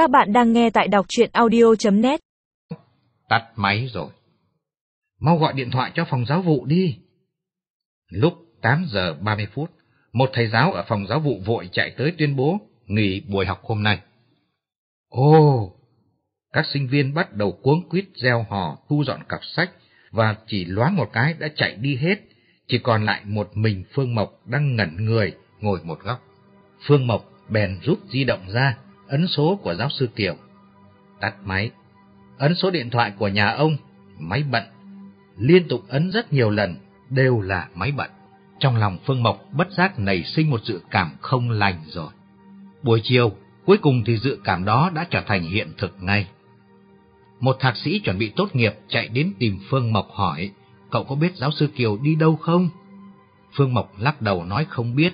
Các bạn đang nghe tại đọc truyện audio.net. Tắt máy rồi. Mau gọi điện thoại cho phòng giáo vụ đi. Lúc 8 giờ 30 phút, một thầy giáo ở phòng giáo vụ vội chạy tới tuyên bố nghỉ buổi học hôm nay. ô các sinh viên bắt đầu cuống quýt gieo hò thu dọn cặp sách và chỉ loáng một cái đã chạy đi hết, chỉ còn lại một mình Phương Mộc đang ngẩn người ngồi một góc. Phương Mộc bèn rút di động ra, ấn số của giáo sư Kiều. Tắt máy, ấn số điện thoại của nhà ông, máy bận. Liên tục ấn rất nhiều lần, đều là máy bận. Trong lòng Phương Mộc bất giác nảy sinh một dự cảm không lành rồi. Buổi chiều, cuối cùng thì dự cảm đó đã trở thành hiện thực ngay. Một thạc sĩ chuẩn bị tốt nghiệp chạy đến tìm Phương Mộc hỏi, cậu có biết giáo sư Kiều đi đâu không? Phương Mộc lắc đầu nói không biết.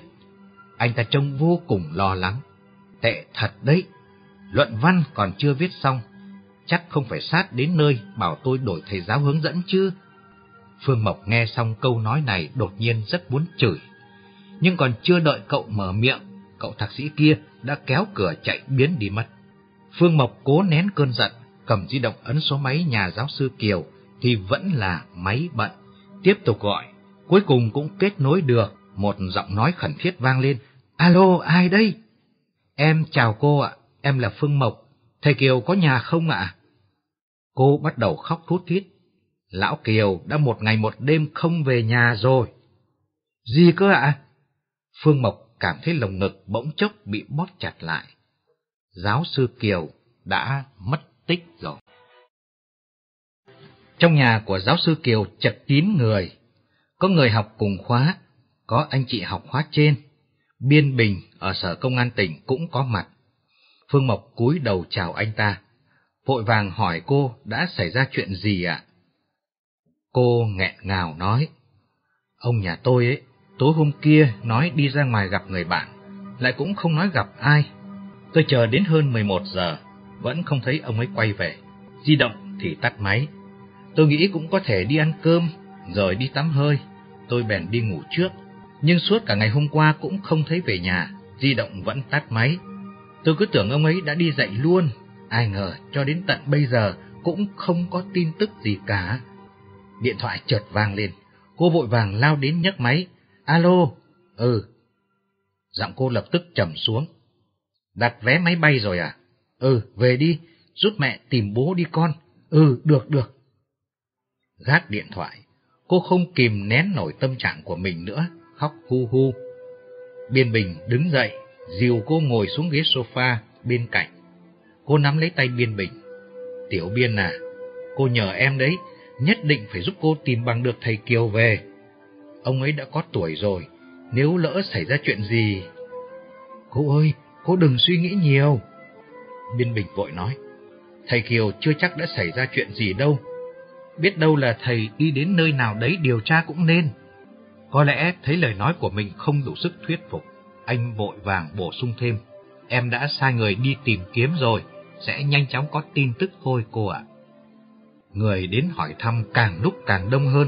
Anh ta trông vô cùng lo lắng. Tệ thật đấy, luận văn còn chưa viết xong, chắc không phải sát đến nơi bảo tôi đổi thầy giáo hướng dẫn chứ. Phương Mộc nghe xong câu nói này đột nhiên rất muốn chửi. Nhưng còn chưa đợi cậu mở miệng, cậu thạc sĩ kia đã kéo cửa chạy biến đi mất. Phương Mộc cố nén cơn giận, cầm di động ấn số máy nhà giáo sư Kiều thì vẫn là máy bận. Tiếp tục gọi, cuối cùng cũng kết nối được, một giọng nói khẩn thiết vang lên. Alo, ai đây? Em chào cô ạ, em là Phương Mộc, thầy Kiều có nhà không ạ? Cô bắt đầu khóc thút thít. Lão Kiều đã một ngày một đêm không về nhà rồi. Gì cơ ạ? Phương Mộc cảm thấy lồng ngực bỗng chốc bị bóp chặt lại. Giáo sư Kiều đã mất tích rồi. Trong nhà của giáo sư Kiều chật kín người, có người học cùng khóa, có anh chị học khóa trên, Biên Bình ở sở công an tỉnh cũng có mặt. Phương Mộc cúi đầu chào anh ta, vội vàng hỏi cô đã xảy ra chuyện gì ạ? Cô nghẹn ngào nói, ông nhà tôi ấy, tối hôm kia nói đi ra ngoài gặp người bạn, lại cũng không nói gặp ai. Tôi chờ đến hơn 11 giờ, vẫn không thấy ông ấy quay về. Di động thì tắt máy. Tôi nghĩ cũng có thể đi ăn cơm, rồi đi tắm hơi. Tôi bèn đi ngủ trước. Nhưng suốt cả ngày hôm qua cũng không thấy về nhà, di động vẫn tắt máy. Tôi cứ tưởng ông ấy đã đi dạy luôn, ai ngờ cho đến tận bây giờ cũng không có tin tức gì cả. Điện thoại chợt vang lên, cô vội vàng lao đến nhấc máy. Alo, ừ. Giọng cô lập tức trầm xuống. Đặt vé máy bay rồi à? Ừ, về đi, giúp mẹ tìm bố đi con. Ừ, được, được. Gác điện thoại, cô không kìm nén nổi tâm trạng của mình nữa, khóc hu hu. Biên Bình đứng dậy, dìu cô ngồi xuống ghế sofa bên cạnh. Cô nắm lấy tay Biên Bình. Tiểu Biên à, cô nhờ em đấy, nhất định phải giúp cô tìm bằng được thầy Kiều về. Ông ấy đã có tuổi rồi, nếu lỡ xảy ra chuyện gì... Cô ơi, cô đừng suy nghĩ nhiều. Biên Bình vội nói, thầy Kiều chưa chắc đã xảy ra chuyện gì đâu. Biết đâu là thầy đi đến nơi nào đấy điều tra cũng nên. Có lẽ thấy lời nói của mình không đủ sức thuyết phục, anh vội vàng bổ sung thêm. Em đã sai người đi tìm kiếm rồi, sẽ nhanh chóng có tin tức thôi cô ạ. Người đến hỏi thăm càng lúc càng đông hơn.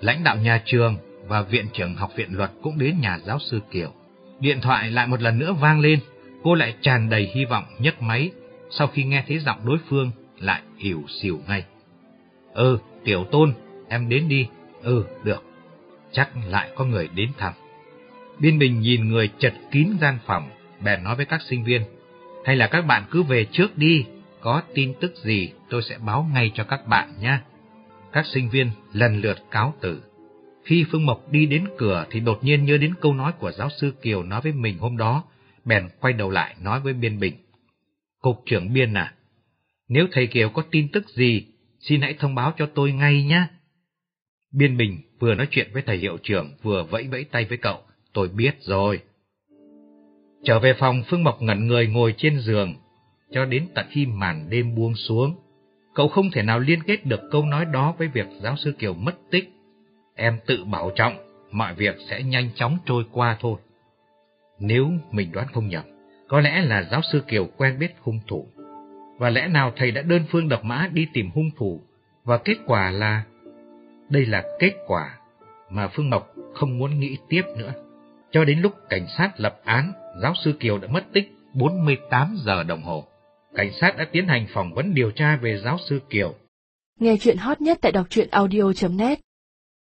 Lãnh đạo nhà trường và viện trưởng học viện luật cũng đến nhà giáo sư Kiều. Điện thoại lại một lần nữa vang lên, cô lại tràn đầy hy vọng nhấc máy, sau khi nghe thấy giọng đối phương lại hiểu xỉu ngay. Ừ, tiểu tôn, em đến đi. Ừ, được. Chắc lại có người đến thăm. Biên Bình nhìn người chật kín gian phòng, bèn nói với các sinh viên. Hay là các bạn cứ về trước đi, có tin tức gì tôi sẽ báo ngay cho các bạn nhé. Các sinh viên lần lượt cáo tử. Khi Phương Mộc đi đến cửa thì đột nhiên nhớ đến câu nói của giáo sư Kiều nói với mình hôm đó, bèn quay đầu lại nói với Biên Bình. Cục trưởng Biên à, nếu thầy Kiều có tin tức gì, xin hãy thông báo cho tôi ngay nhé. Biên Bình vừa nói chuyện với thầy hiệu trưởng vừa vẫy vẫy tay với cậu, tôi biết rồi. Trở về phòng, Phương Mộc ngẩn người ngồi trên giường, cho đến tận khi màn đêm buông xuống. Cậu không thể nào liên kết được câu nói đó với việc giáo sư Kiều mất tích. Em tự bảo trọng, mọi việc sẽ nhanh chóng trôi qua thôi. Nếu mình đoán không nhầm, có lẽ là giáo sư Kiều quen biết hung thủ. Và lẽ nào thầy đã đơn phương độc mã đi tìm hung thủ, và kết quả là... Đây là kết quả mà Phương Mộc không muốn nghĩ tiếp nữa. Cho đến lúc cảnh sát lập án, giáo sư Kiều đã mất tích 48 giờ đồng hồ. cảnh sát đã tiến hành phỏng vấn điều tra về giáo sư Kiều. Nghe chuyện hot nhất tại đọc truyện audio.net